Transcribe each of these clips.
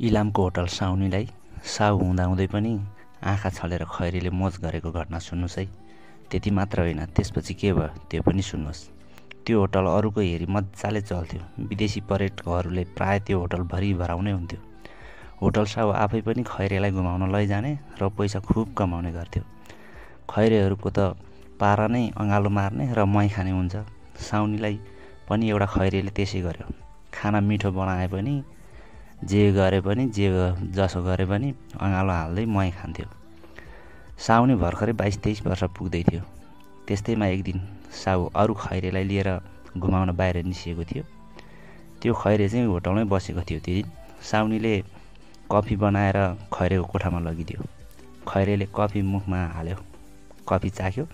इलामको hotel साउनीलाई साउ हुँदाहुँदै पनि आँखा छलेर खैरीले मोज गरेको घटना सुन्नुहोस् है। त्यति मात्र होइन त्यसपछि के भयो त्यो पनि सुन्नुहोस्। त्यो होटल अरूको हेरी मजाले चल्थ्यो। विदेशी पर्यटकहरूले प्राय त्यो होटल भरिभराउनै हुन्थ्यो। होटल साउ आफै पनि खैरेलाई घुमाउन लैजाने र पैसा खुब कमाउने गर्थ्यो। खैरेहरूको त पारा नै अँगालो मार्ने र मै खाने हुन्छ। साउनीलाई पनि एउटा खैरेले त्यसै गर्यो। खाना मिठो बनाए पनि जे गरे पनि जे जसो गरे पनि अँगालो हाल्दै मै खान्थ्यो। साउनी भर्खरै बाइस तेइस वर्ष पुग्दै थियो त्यस्तैमा एक दिन साउ अरू खैरेलाई लिएर घुमाउन बाहिर निस्किएको थियो। त्यो खैरे चाहिँ होटलमै बसेको थियो। त्यो दिन साउनीले कफी बनाएर खैरेको कोठामा लगिदियो। खैरेले कफी मुखमा हाल्यो कफी चाख्यो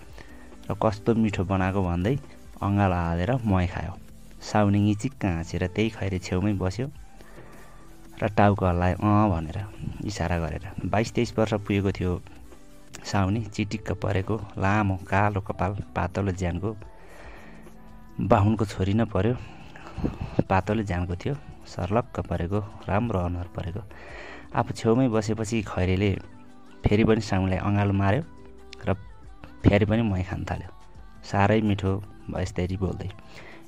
र कस्तो मिठो बनाएको भन्दै अँगालो हालेर मही खायो। साउनी निचिक्क हाँसेर त्यही खैरे छेउमै बस्यो। र टाउको अँ भनेर इसारा गरेर। बाइस तेइस वर्ष पुगेको थियो साउनी चिटिक्क परेको लामो कालो कपाल पातलो ज्यानको बाहुनको छोरी न पर्यो पातलो ज्यानको थियो सर्लक्क परेको राम्रो अनुहार परेको। आफू छेउमै बसेपछि खैरेले फेरि पनि साउनीलाई अँगालो मार्यो र फेरि पनि मै खान थाल्यो। साह्रै मिठो यस्तरी बोल्दै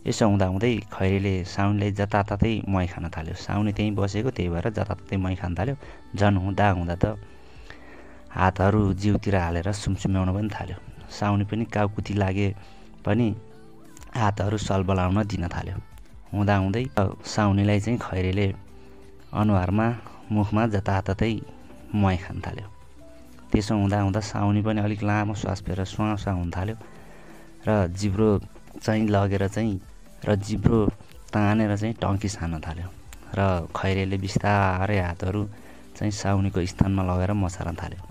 यसो हुँदाहुँदै खैरीले साउनीलाई जताततै मै खान थाल्यो। साउनी त्यहीँ बसेको त्यही भएर जताततै मै खान थाल्यो। झन् हुँदा हुँदा त हातहरू जिउतिर हालेर सुमसुम्याउन पनि थाल्यो। साउनी पनि काउकुती लागे पनि हातहरू सलबलाउन दिन थाल्यो। हुँदाहुँदै साउनीलाई चाहिँ खैरेले अनुहारमा मुखमा जताततै मै खान थाल्यो। त्यसो हुँदा हुँदा साउनी पनि अलिक लामो श्वास फेर सुहाँ हुन थाल्यो र जिब्रो चाहिँ लगेर चाहिँ र जिब्रो तानेर चाहिँ टङ्की छान्न थाल्यो। र खैरेले बिस्तारै हातहरू चाहिँ साउनीको स्थानमा लगेर मसार्न थाल्यो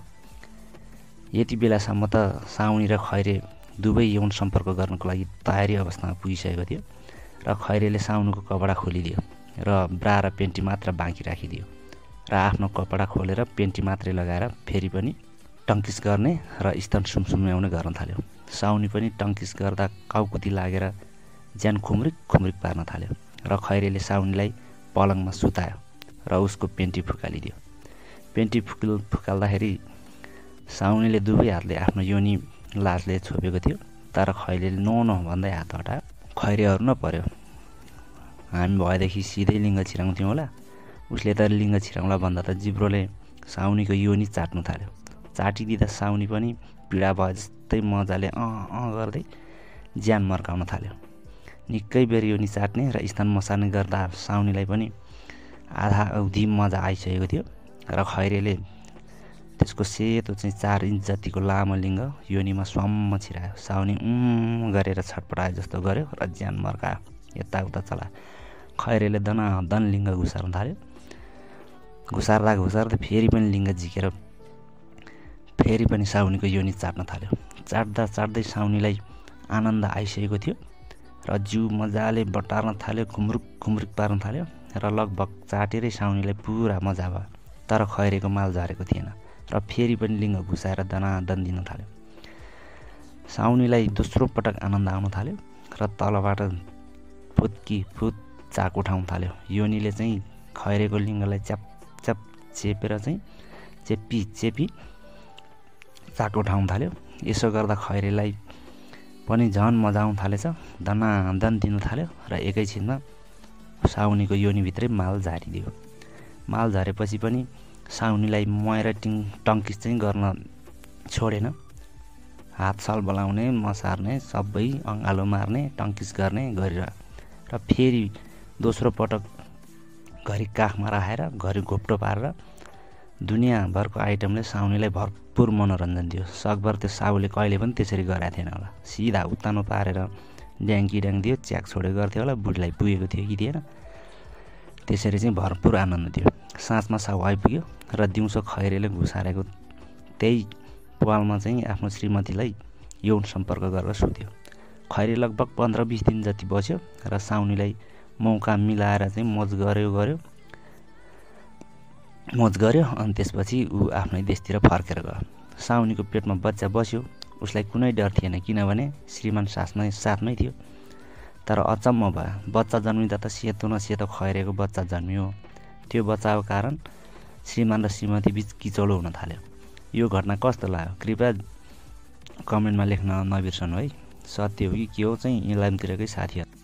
यति बेलासम्म त साउनी र खैरे दुवै यौन सम्पर्क गर्नको लागि तयारी अवस्थामा पुगिसकेको थियो र खैरेले साउनीको कपडा खोलिदियो र ब्रा र पेन्टी मात्र बाँकी राखिदियो र आफ्नो कपडा खोलेर पेन्टी मात्रै लगाएर फेरि पनि टङ्किस गर्ने र स्तन सुमसुम्याउने गर्न थाल्यो। साउनी पनि टङ्किस गर्दा काउकुती लागेर ज्यान खुम्रिक खुम्रिक पार्न थाल्यो र खैरेले साउनीलाई पलङमा सुतायो र उसको पेन्टी फुकालिदियो। पेन्टी फुकिल फुकाल्दाखेरि साउनीले दुवै हातले आफ्नो योनी लासले छोपेको थियो तर खैरेले नो नो भन्दै हात हटायो। खैरेहरू न पर्यो। हामी भएदेखि सिधै लिङ्ग छिराउँथ्यौँ होला। उसले त लिङ्ग छिराउँला भन्दा त जिब्रोले साउनीको योनी चाट्नु थाल्यो। चाटिदिँदा साउनी पनि पीडा भए जस्तै मजाले अँ अँ गर्दै ज्यान मर्काउन थाल्यो। निकै बेर यो निचाट्ने र स्थान मसार्ने गर्दा साउनीलाई पनि आधा अवधि मजा आइसकेको थियो र खैरेले त्यसको सेतो चाहिँ चार इन्च जतिको लामो लिङ्ग योनीमा स्वम्म छिरायो। साउनी उम् गरेर छटपटायो जस्तो गर्यो र ज्यान मर्कायो यताउता चला। खैरेले दन लिङ्ग घुसार्न थाल्यो। घुसार्दा घुसार्दा फेरि पनि लिङ्ग झिकेर फेरि पनि साउनीको योनी चाट्न थाल्यो। चाट्दा चाट्दै साउनीलाई आनन्द आइसकेको थियो। र जिउ मजाले बटार्न थाल्यो खुम्रुक खुम्रुक पार्न थाल्यो र लगभग चाटेरै साउनीलाई पुरा मजा भयो। तर खैरेको माल झरेको थिएन र फेरि पनि लिङ्ग घुसाएर दनादन दिन थाल्यो। साउनीलाई दोस्रो पटक आनन्द आउन थाल्यो र तलबाट फुत्की फुत चाक उठाउन थाल्यो। योनीले चाहिँ खैरेको लिङ्गलाई च्याप च्याप चेपेर चाहिँ चेपी चेपी चाक उठाउन थाल्यो। यसो गर्दा खैरेलाई पनि झन् मजा आउनु थालेछ। दनादन दिनु थाल्यो र एकैछिनमा साउनीको योनीभित्रै माल झारिदियो। माल झरेपछि पनि साउनीलाई मएर टिङ टङ्किस चाहिँ गर्न छोडेन। हात सल बोलाउने मसार्ने सबै अँगालो मार्ने टङ्किस गर्ने गरेर र फेरि दोस्रो पटक घरि काखमा राखेर घरि घोप्टो पारेर दुनियाँभरको आइटमले साउनीलाई भरपुर मनोरञ्जन दियो सकभर त्यो साउले कहिले पनि त्यसरी गराएको थिएन होला। सिधा उत्तानो पारेर ड्याङ्की ड्याङ दियो च्याक छोडेको गर्थ्यो होला बुढीलाई पुगेको थियो कि थिएन। त्यसरी चाहिँ भरपुर आनन्द दियो साँझमा साउ आइपुग्यो र दिउँसो खैरेले घुसारेको त्यही पालमा चाहिँ आफ्नो श्रीमतीलाई यौन सम्पर्क गरेर सुत्यो। खैरे लगभग पन्ध्र बिस दिन जति बस्यो र साउनीलाई मौका मिलाएर चाहिँ मोज गऱ्यो गऱ्यो मोज गऱ्यो अनि त्यसपछि ऊ आफ्नै देशतिर फर्केर गयो। साउनीको पेटमा बच्चा बस्यो। उसलाई कुनै डर थिएन किनभने श्रीमान सासमै साथमै थियो। तर अचम्म भयो। बच्चा जन्मिँदा त सेतो न सेतो खैरेको बच्चा जन्मियो। त्यो बच्चाको कारण श्रीमान र श्रीमती बिच किचौलो हुन थाल्यो। यो घटना कस्तो लाग्यो? कृपया कमेन्टमा लेख्न नबिर्सनु है। सत्य हो कि के हो चाहिँ इलामतिरकै साथीहरू